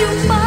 you mine.